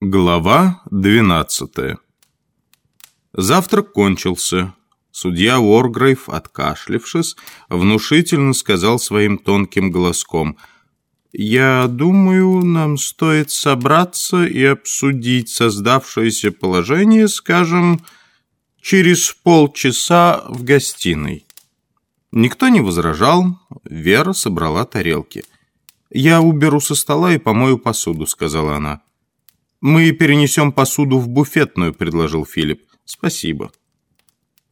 Глава 12 Завтрак кончился. Судья Уоргрейв, откашлившись, внушительно сказал своим тонким голоском «Я думаю, нам стоит собраться и обсудить создавшееся положение, скажем, через полчаса в гостиной». Никто не возражал, Вера собрала тарелки. «Я уберу со стола и помою посуду», — сказала она. «Мы перенесем посуду в буфетную», — предложил Филипп. «Спасибо».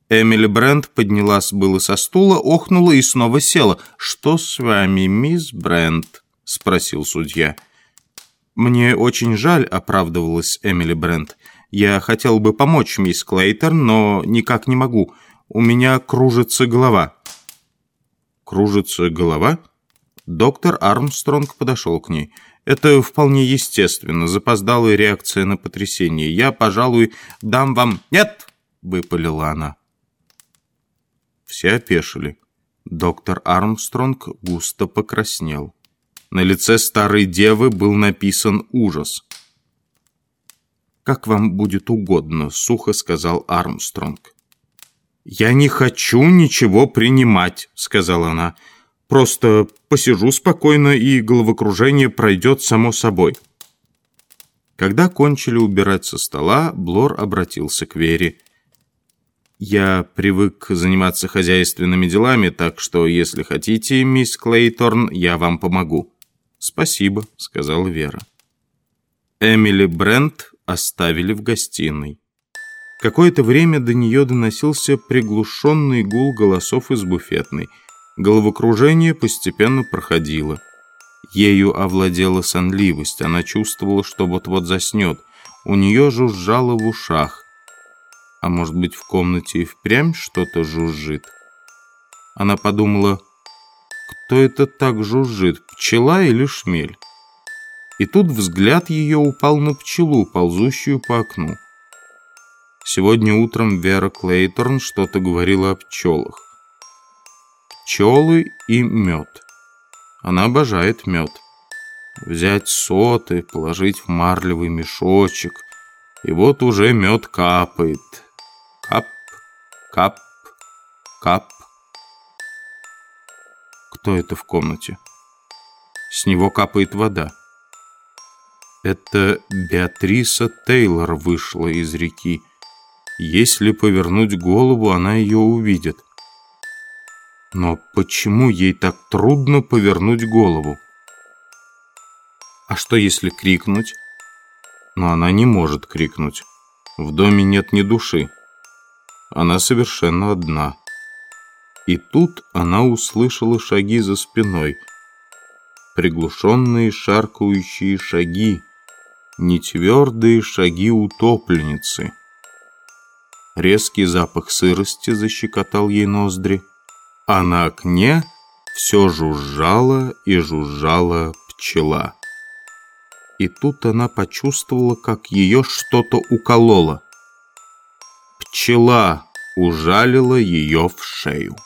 Эмили Брент поднялась было со стула, охнула и снова села. «Что с вами, мисс Брент?» — спросил судья. «Мне очень жаль», — оправдывалась Эмили Брент. «Я хотел бы помочь мисс Клейтер, но никак не могу. У меня кружится голова». «Кружится голова?» Доктор Армстронг подошел к ней. Это вполне естественно, запоздалая реакция на потрясение. Я, пожалуй, дам вам... Нет! Выпалила она. Все опешили. Доктор Армстронг густо покраснел. На лице старой девы был написан ужас. «Как вам будет угодно», — сухо сказал Армстронг. «Я не хочу ничего принимать», — сказала она. Просто посижу спокойно, и головокружение пройдет само собой». Когда кончили убирать со стола, Блор обратился к Вере. «Я привык заниматься хозяйственными делами, так что, если хотите, мисс Клейторн, я вам помогу». «Спасибо», — сказала Вера. Эмили Брент оставили в гостиной. Какое-то время до нее доносился приглушенный гул голосов из буфетной — Головокружение постепенно проходило. Ею овладела сонливость. Она чувствовала, что вот-вот заснет. У нее жужжало в ушах. А может быть, в комнате и впрямь что-то жужжит? Она подумала, кто это так жужжит, пчела или шмель? И тут взгляд ее упал на пчелу, ползущую по окну. Сегодня утром Вера Клейторн что-то говорила о пчелах пчелы и мед. Она обожает мед. Взять соты, положить в марлевый мешочек, и вот уже мед капает. Кап, кап, кап. Кто это в комнате? С него капает вода. Это Беатриса Тейлор вышла из реки. Если повернуть голову, она ее увидит. Но почему ей так трудно повернуть голову? А что если крикнуть? Но она не может крикнуть. В доме нет ни души. Она совершенно одна. И тут она услышала шаги за спиной. Приглушенные шаркающие шаги. Нетвердые шаги утопленницы. Резкий запах сырости защекотал ей ноздри а на окне все жужжала и жужжала пчела. И тут она почувствовала, как ее что-то укололо. Пчела ужалила ее в шею.